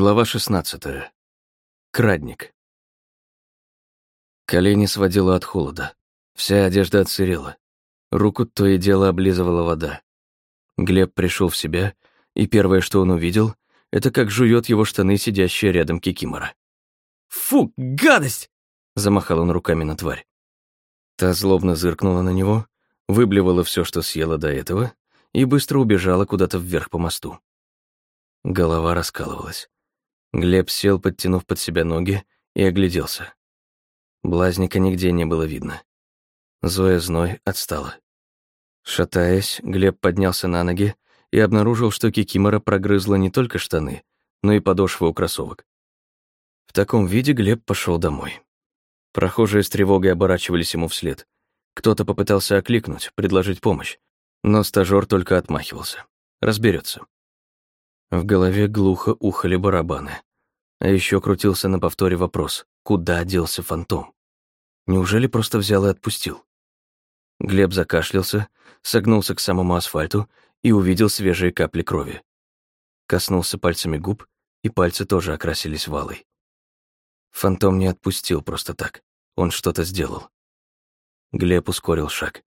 Глава 16. Крадник. Колени сводило от холода. Вся одежда отсырела. Руку то и дело облизывала вода. Глеб пришел в себя, и первое, что он увидел, это как жует его штаны, сидящая рядом Кикимора. «Фу, гадость!» — замахал он руками на тварь. Та злобно зыркнула на него, выблевала все, что съела до этого, и быстро убежала куда-то вверх по мосту. Голова раскалывалась. Глеб сел, подтянув под себя ноги, и огляделся. Блазника нигде не было видно. Зоя Зной отстала. Шатаясь, Глеб поднялся на ноги и обнаружил, что Кикимора прогрызла не только штаны, но и подошвы у кроссовок. В таком виде Глеб пошел домой. Прохожие с тревогой оборачивались ему вслед. Кто-то попытался окликнуть, предложить помощь, но стажёр только отмахивался. Разберется. В голове глухо ухали барабаны. А еще крутился на повторе вопрос, куда делся фантом? Неужели просто взял и отпустил? Глеб закашлялся, согнулся к самому асфальту и увидел свежие капли крови. Коснулся пальцами губ, и пальцы тоже окрасились валой. Фантом не отпустил просто так. Он что-то сделал. Глеб ускорил шаг.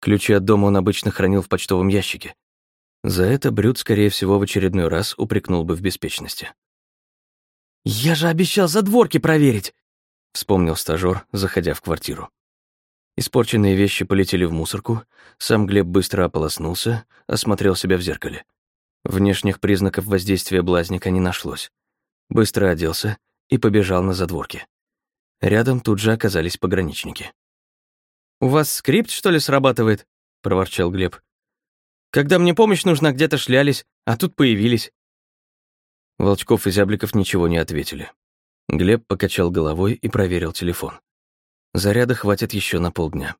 Ключи от дома он обычно хранил в почтовом ящике, за это Брюд, скорее всего, в очередной раз упрекнул бы в беспечности. «Я же обещал задворки проверить!» — вспомнил стажёр, заходя в квартиру. Испорченные вещи полетели в мусорку, сам Глеб быстро ополоснулся, осмотрел себя в зеркале. Внешних признаков воздействия блазника не нашлось. Быстро оделся и побежал на задворки. Рядом тут же оказались пограничники. «У вас скрипт, что ли, срабатывает?» — проворчал Глеб. Когда мне помощь нужна, где-то шлялись, а тут появились». Волчков и Зябликов ничего не ответили. Глеб покачал головой и проверил телефон. Заряда хватит еще на полдня.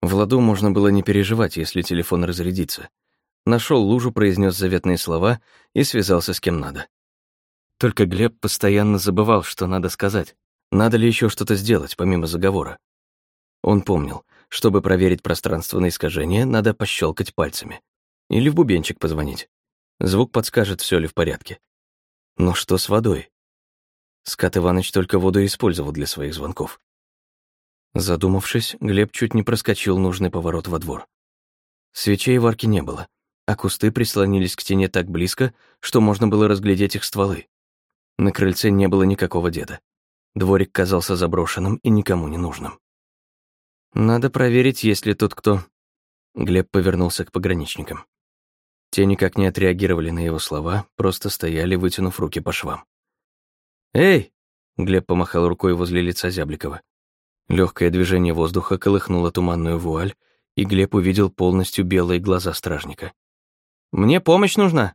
В ладу можно было не переживать, если телефон разрядится. Нашел лужу, произнес заветные слова и связался с кем надо. Только Глеб постоянно забывал, что надо сказать. Надо ли еще что-то сделать, помимо заговора? Он помнил, чтобы проверить пространственное искажение, надо пощелкать пальцами. Или в бубенчик позвонить. Звук подскажет, все ли в порядке. Но что с водой? Скат Иваныч только воду использовал для своих звонков. Задумавшись, Глеб чуть не проскочил нужный поворот во двор. Свечей в арке не было, а кусты прислонились к стене так близко, что можно было разглядеть их стволы. На крыльце не было никакого деда. Дворик казался заброшенным и никому не нужным. Надо проверить, есть ли тут кто. Глеб повернулся к пограничникам. Те никак не отреагировали на его слова, просто стояли, вытянув руки по швам. «Эй!» — Глеб помахал рукой возле лица Зябликова. Легкое движение воздуха колыхнуло туманную вуаль, и Глеб увидел полностью белые глаза стражника. «Мне помощь нужна!»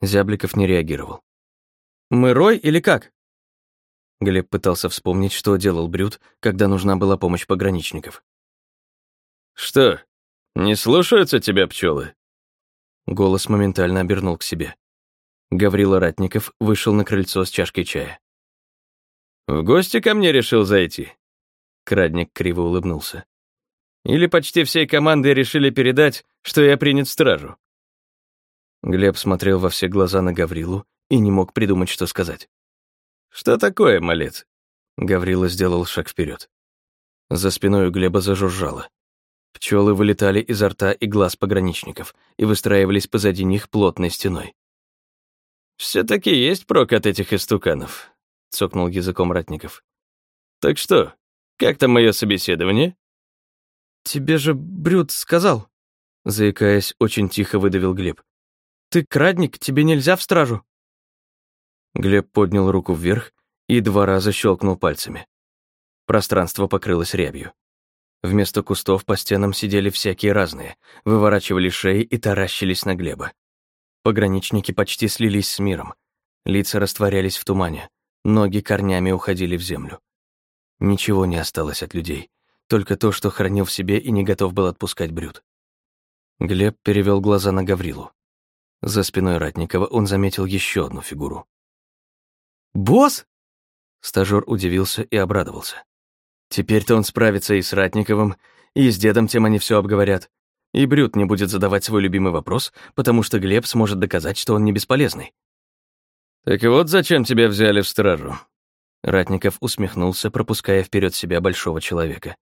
Зябликов не реагировал. «Мы Рой или как?» Глеб пытался вспомнить, что делал Брюд, когда нужна была помощь пограничников. «Что, не слушаются тебя пчелы? Голос моментально обернул к себе. Гаврила Ратников вышел на крыльцо с чашкой чая. «В гости ко мне решил зайти?» Крадник криво улыбнулся. «Или почти всей командой решили передать, что я принят в стражу?» Глеб смотрел во все глаза на Гаврилу и не мог придумать, что сказать. «Что такое, малец?» Гаврила сделал шаг вперед. За спиной у Глеба зажужжало. Пчелы вылетали изо рта и глаз пограничников и выстраивались позади них плотной стеной. все таки есть прок от этих истуканов», — цокнул языком Ратников. «Так что, как там мое собеседование?» «Тебе же Брюд сказал», — заикаясь, очень тихо выдавил Глеб. «Ты крадник, тебе нельзя в стражу». Глеб поднял руку вверх и два раза щелкнул пальцами. Пространство покрылось рябью. Вместо кустов по стенам сидели всякие разные, выворачивали шеи и таращились на Глеба. Пограничники почти слились с миром. Лица растворялись в тумане, ноги корнями уходили в землю. Ничего не осталось от людей, только то, что хранил в себе и не готов был отпускать Брюд. Глеб перевел глаза на Гаврилу. За спиной Ратникова он заметил еще одну фигуру. «Босс?» Стажёр удивился и обрадовался. Теперь-то он справится и с Ратниковым, и с дедом тем они все обговорят. И Брюд не будет задавать свой любимый вопрос, потому что Глеб сможет доказать, что он не бесполезный. «Так и вот зачем тебя взяли в стражу?» Ратников усмехнулся, пропуская вперед себя большого человека.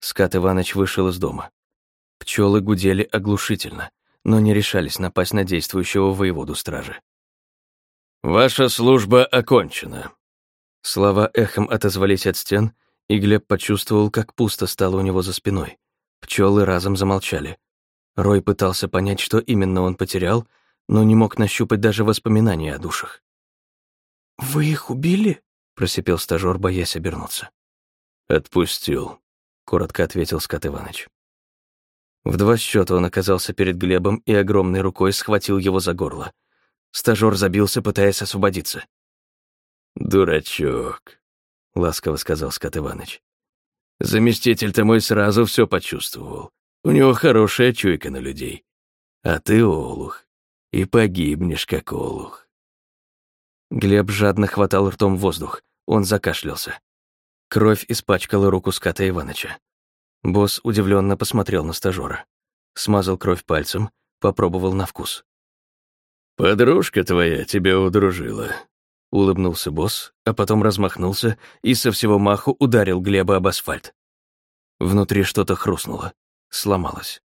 Скат Иваныч вышел из дома. Пчелы гудели оглушительно, но не решались напасть на действующего воеводу стражи. «Ваша служба окончена». Слова эхом отозвались от стен, и Глеб почувствовал, как пусто стало у него за спиной. Пчелы разом замолчали. Рой пытался понять, что именно он потерял, но не мог нащупать даже воспоминания о душах. «Вы их убили?» — просипел стажёр, боясь обернуться. «Отпустил», — коротко ответил Скот Иваныч. В два счета он оказался перед Глебом и огромной рукой схватил его за горло. Стажёр забился, пытаясь освободиться. «Дурачок», — ласково сказал Скот Иваныч. «Заместитель-то мой сразу все почувствовал. У него хорошая чуйка на людей. А ты олух, и погибнешь, как олух». Глеб жадно хватал ртом воздух. Он закашлялся. Кровь испачкала руку Ската Иваныча. Босс удивленно посмотрел на стажера. Смазал кровь пальцем, попробовал на вкус. «Подружка твоя тебя удружила», — улыбнулся босс, а потом размахнулся и со всего маху ударил Глеба об асфальт. Внутри что-то хрустнуло, сломалось.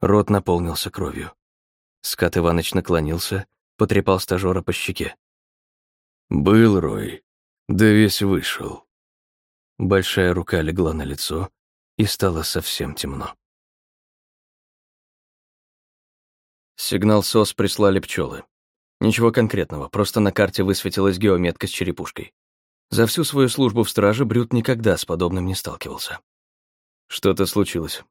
Рот наполнился кровью. Скат Иваныч наклонился, потрепал стажера по щеке. «Был Рой, да весь вышел». Большая рука легла на лицо, и стало совсем темно. Сигнал СОС прислали пчелы. Ничего конкретного, просто на карте высветилась геометка с черепушкой. За всю свою службу в страже Брют никогда с подобным не сталкивался. Что-то случилось.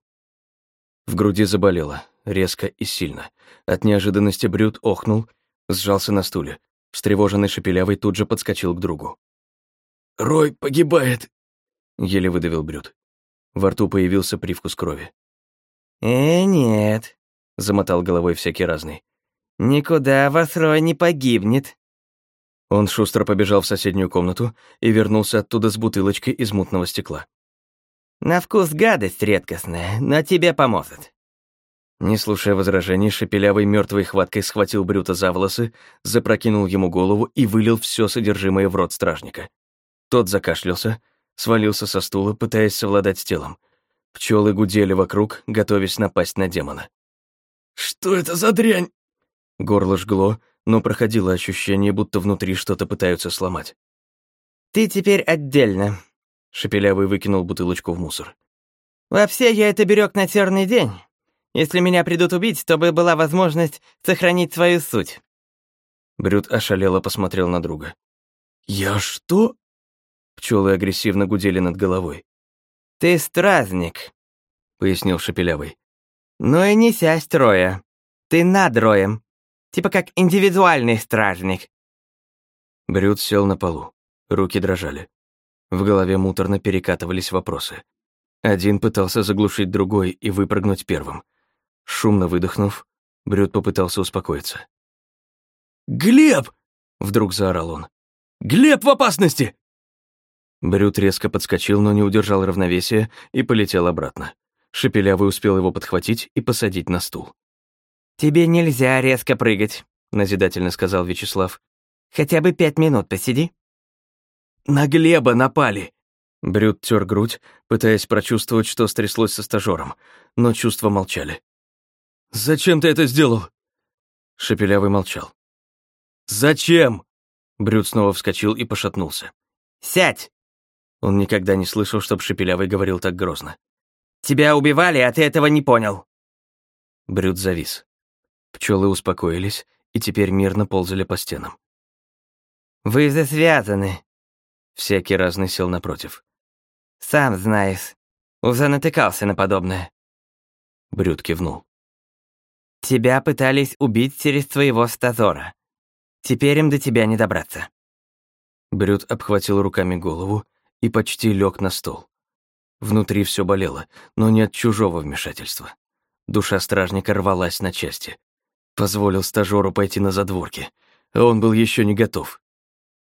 В груди заболело, резко и сильно. От неожиданности Брют охнул, сжался на стуле. Встревоженный Шепелявый тут же подскочил к другу. «Рой погибает!» — еле выдавил Брют. Во рту появился привкус крови. «Э, нет», — замотал головой всякий разный. «Никуда вас Рой не погибнет». Он шустро побежал в соседнюю комнату и вернулся оттуда с бутылочкой из мутного стекла. «На вкус гадость редкостная, но тебе поможет». Не слушая возражений, шепелявой мертвой хваткой схватил Брюта за волосы, запрокинул ему голову и вылил все содержимое в рот стражника. Тот закашлялся, свалился со стула, пытаясь совладать с телом. Пчелы гудели вокруг, готовясь напасть на демона. «Что это за дрянь?» Горло жгло, но проходило ощущение, будто внутри что-то пытаются сломать. «Ты теперь отдельно», — Шепелявый выкинул бутылочку в мусор. «Вообще, я это берег на черный день. Если меня придут убить, то бы была возможность сохранить свою суть». Брюд ошалело посмотрел на друга. «Я что?» Пчелы агрессивно гудели над головой. «Ты стразник», — пояснил Шепелявый. «Ну и не сядь троя. Ты над роем. Типа как индивидуальный стражник». Брюд сел на полу. Руки дрожали. В голове муторно перекатывались вопросы. Один пытался заглушить другой и выпрыгнуть первым. Шумно выдохнув, Брюд попытался успокоиться. «Глеб!» — вдруг заорал он. «Глеб в опасности!» Брюд резко подскочил, но не удержал равновесия и полетел обратно. Шепелявый успел его подхватить и посадить на стул. «Тебе нельзя резко прыгать», — назидательно сказал Вячеслав. «Хотя бы пять минут посиди». «На Глеба напали!» Брюд тер грудь, пытаясь прочувствовать, что стряслось со стажером, но чувства молчали. «Зачем ты это сделал?» Шепелявый молчал. «Зачем?» Брюд снова вскочил и пошатнулся. «Сядь!» Он никогда не слышал, чтоб Шепелявый говорил так грозно. «Тебя убивали, а ты этого не понял!» Брюд завис. Пчелы успокоились и теперь мирно ползали по стенам. «Вы же связаны!» Всякий разный сел напротив. «Сам знаешь. Уже натыкался на подобное». Брюд кивнул. «Тебя пытались убить через твоего стазора. Теперь им до тебя не добраться». Брюд обхватил руками голову и почти лег на стол. Внутри все болело, но не от чужого вмешательства. Душа стражника рвалась на части. Позволил стажеру пойти на задворки, а он был еще не готов.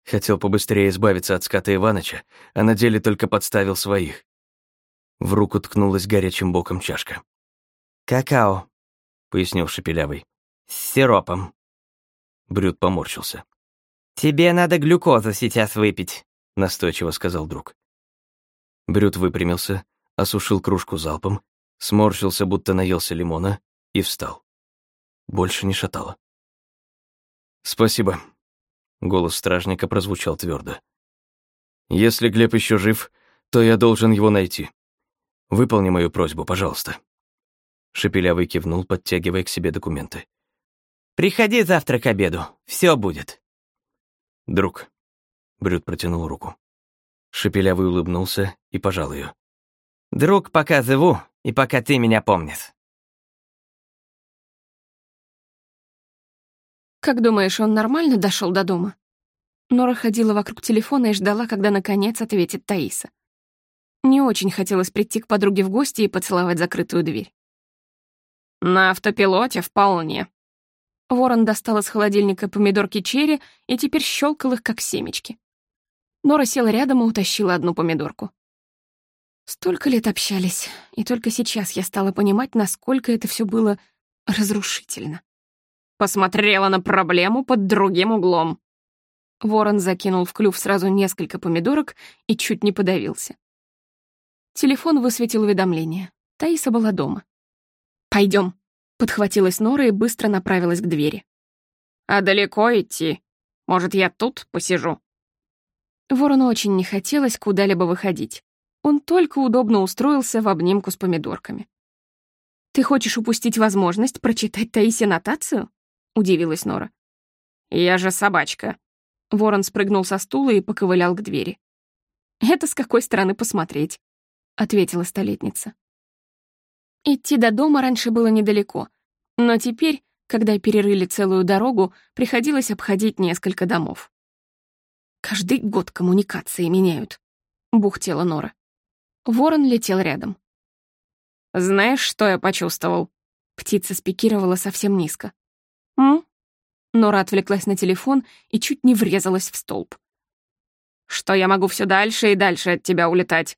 Хотел побыстрее избавиться от ската Иваныча, а на деле только подставил своих. В руку ткнулась горячим боком чашка. «Какао», — пояснил Шепелявый. «с сиропом». Брюд поморщился. «Тебе надо глюкозу сейчас выпить», — настойчиво сказал друг. Брюд выпрямился, осушил кружку залпом, сморщился, будто наелся лимона, и встал. Больше не шатало. «Спасибо», — голос стражника прозвучал твердо. «Если Глеб еще жив, то я должен его найти. Выполни мою просьбу, пожалуйста». Шепелявый кивнул, подтягивая к себе документы. «Приходи завтра к обеду, все будет». «Друг». Брюд протянул руку. Шепелявый улыбнулся и пожал ее. «Друг, пока живу, и пока ты меня помнишь». «Как думаешь, он нормально дошел до дома?» Нора ходила вокруг телефона и ждала, когда наконец ответит Таиса. Не очень хотелось прийти к подруге в гости и поцеловать закрытую дверь. «На автопилоте вполне», Ворон достал из холодильника помидорки черри и теперь щелкал их, как семечки. Нора села рядом и утащила одну помидорку. Столько лет общались, и только сейчас я стала понимать, насколько это все было разрушительно. Посмотрела на проблему под другим углом. Ворон закинул в клюв сразу несколько помидорок и чуть не подавился. Телефон высветил уведомление. Таиса была дома. Пойдем, Подхватилась Нора и быстро направилась к двери. «А далеко идти? Может, я тут посижу?» Ворону очень не хотелось куда-либо выходить. Он только удобно устроился в обнимку с помидорками. «Ты хочешь упустить возможность прочитать Таисе нотацию?» — удивилась Нора. «Я же собачка». Ворон спрыгнул со стула и поковылял к двери. «Это с какой стороны посмотреть?» — ответила столетница. Идти до дома раньше было недалеко, но теперь, когда перерыли целую дорогу, приходилось обходить несколько домов. «Каждый год коммуникации меняют», — бухтела Нора. Ворон летел рядом. «Знаешь, что я почувствовал?» Птица спикировала совсем низко. «М?» Нора отвлеклась на телефон и чуть не врезалась в столб. «Что я могу все дальше и дальше от тебя улетать?»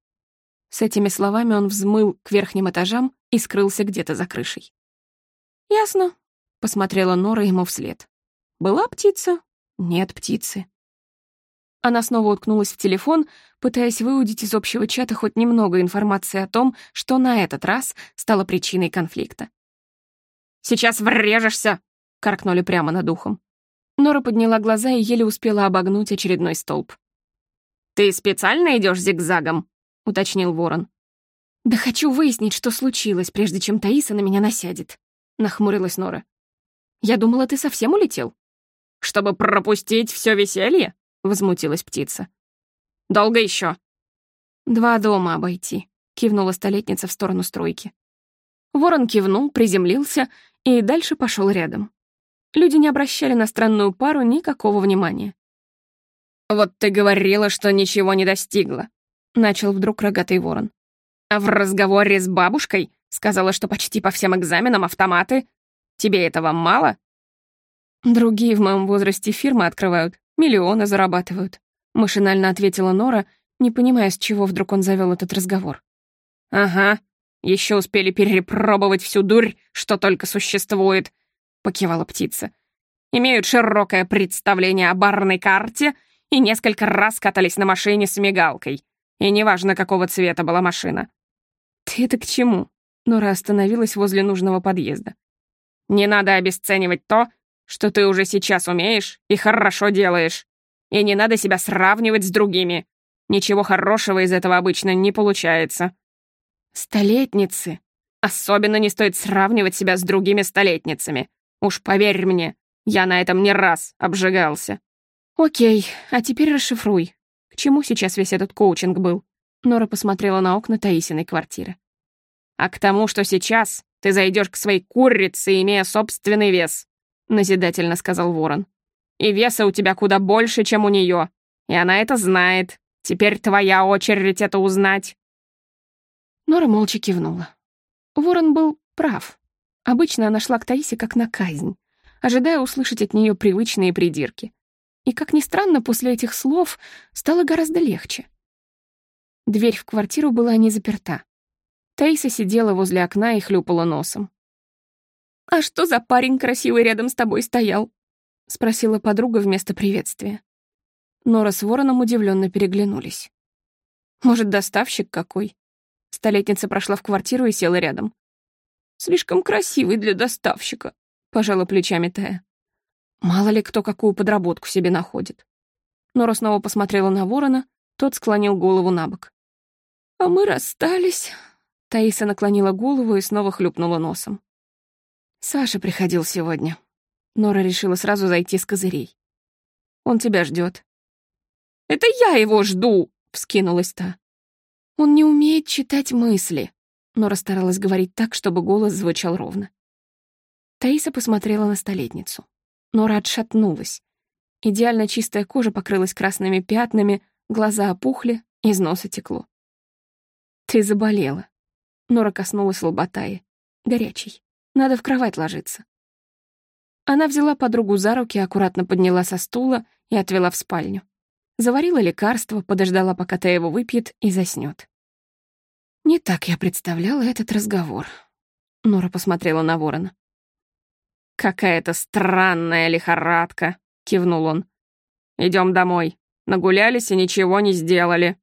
С этими словами он взмыл к верхним этажам и скрылся где-то за крышей. «Ясно», — посмотрела Нора ему вслед. «Была птица? Нет птицы». Она снова уткнулась в телефон, пытаясь выудить из общего чата хоть немного информации о том, что на этот раз стало причиной конфликта. «Сейчас врежешься!» — каркнули прямо над ухом. Нора подняла глаза и еле успела обогнуть очередной столб. «Ты специально идешь зигзагом?» — уточнил ворон. «Да хочу выяснить, что случилось, прежде чем Таиса на меня насядет», — нахмурилась Нора. «Я думала, ты совсем улетел». «Чтобы пропустить все веселье?» — возмутилась птица. «Долго еще?» «Два дома обойти», — кивнула столетница в сторону стройки. Ворон кивнул, приземлился и дальше пошел рядом. Люди не обращали на странную пару никакого внимания. «Вот ты говорила, что ничего не достигла», — начал вдруг рогатый ворон. А в разговоре с бабушкой сказала, что почти по всем экзаменам автоматы. Тебе этого мало? Другие в моем возрасте фирмы открывают, миллионы зарабатывают. Машинально ответила Нора, не понимая, с чего вдруг он завел этот разговор. Ага, еще успели перепробовать всю дурь, что только существует, покивала птица. Имеют широкое представление о барной карте и несколько раз катались на машине с мигалкой. И неважно, какого цвета была машина. «Ты это к чему?» Нора остановилась возле нужного подъезда. «Не надо обесценивать то, что ты уже сейчас умеешь и хорошо делаешь. И не надо себя сравнивать с другими. Ничего хорошего из этого обычно не получается». «Столетницы. Особенно не стоит сравнивать себя с другими столетницами. Уж поверь мне, я на этом не раз обжигался». «Окей, а теперь расшифруй. К чему сейчас весь этот коучинг был?» Нора посмотрела на окна Таисиной квартиры. «А к тому, что сейчас ты зайдешь к своей курице, имея собственный вес», назидательно сказал Ворон. «И веса у тебя куда больше, чем у нее. И она это знает. Теперь твоя очередь это узнать». Нора молча кивнула. Ворон был прав. Обычно она шла к Таисе как на казнь, ожидая услышать от нее привычные придирки. И, как ни странно, после этих слов стало гораздо легче. Дверь в квартиру была не заперта. Таиса сидела возле окна и хлюпала носом. «А что за парень красивый рядом с тобой стоял?» — спросила подруга вместо приветствия. Нора с Вороном удивленно переглянулись. Может, доставщик какой? Столетница прошла в квартиру и села рядом. «Слишком красивый для доставщика», — пожала плечами Тая. «Мало ли кто какую подработку себе находит». Нора снова посмотрела на ворона, тот склонил голову на бок. «А мы расстались». Таиса наклонила голову и снова хлюпнула носом. «Саша приходил сегодня». Нора решила сразу зайти с козырей. «Он тебя ждет. «Это я его жду!» — вскинулась та. «Он не умеет читать мысли», — Нора старалась говорить так, чтобы голос звучал ровно. Таиса посмотрела на столетницу. Нора отшатнулась. Идеально чистая кожа покрылась красными пятнами, глаза опухли, из носа текло. «Ты заболела». Нора коснулась лоботаи. «Горячий. Надо в кровать ложиться». Она взяла подругу за руки, аккуратно подняла со стула и отвела в спальню. Заварила лекарство, подождала, пока та его выпьет и заснёт. Не так я представляла этот разговор. Нора посмотрела на ворона. «Какая-то странная лихорадка», — кивнул он. Идем домой. Нагулялись и ничего не сделали».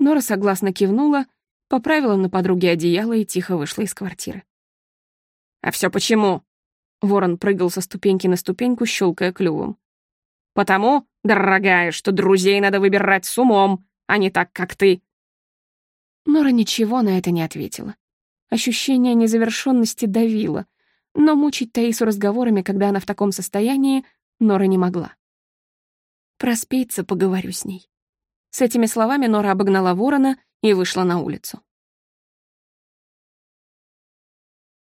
Нора согласно кивнула, поправила на подруге одеяло и тихо вышла из квартиры. «А все почему?» Ворон прыгал со ступеньки на ступеньку, щелкая клювом. «Потому, дорогая, что друзей надо выбирать с умом, а не так, как ты». Нора ничего на это не ответила. Ощущение незавершенности давило, но мучить Таису разговорами, когда она в таком состоянии, Нора не могла. Проспится, поговорю с ней. С этими словами Нора обогнала ворона и вышла на улицу.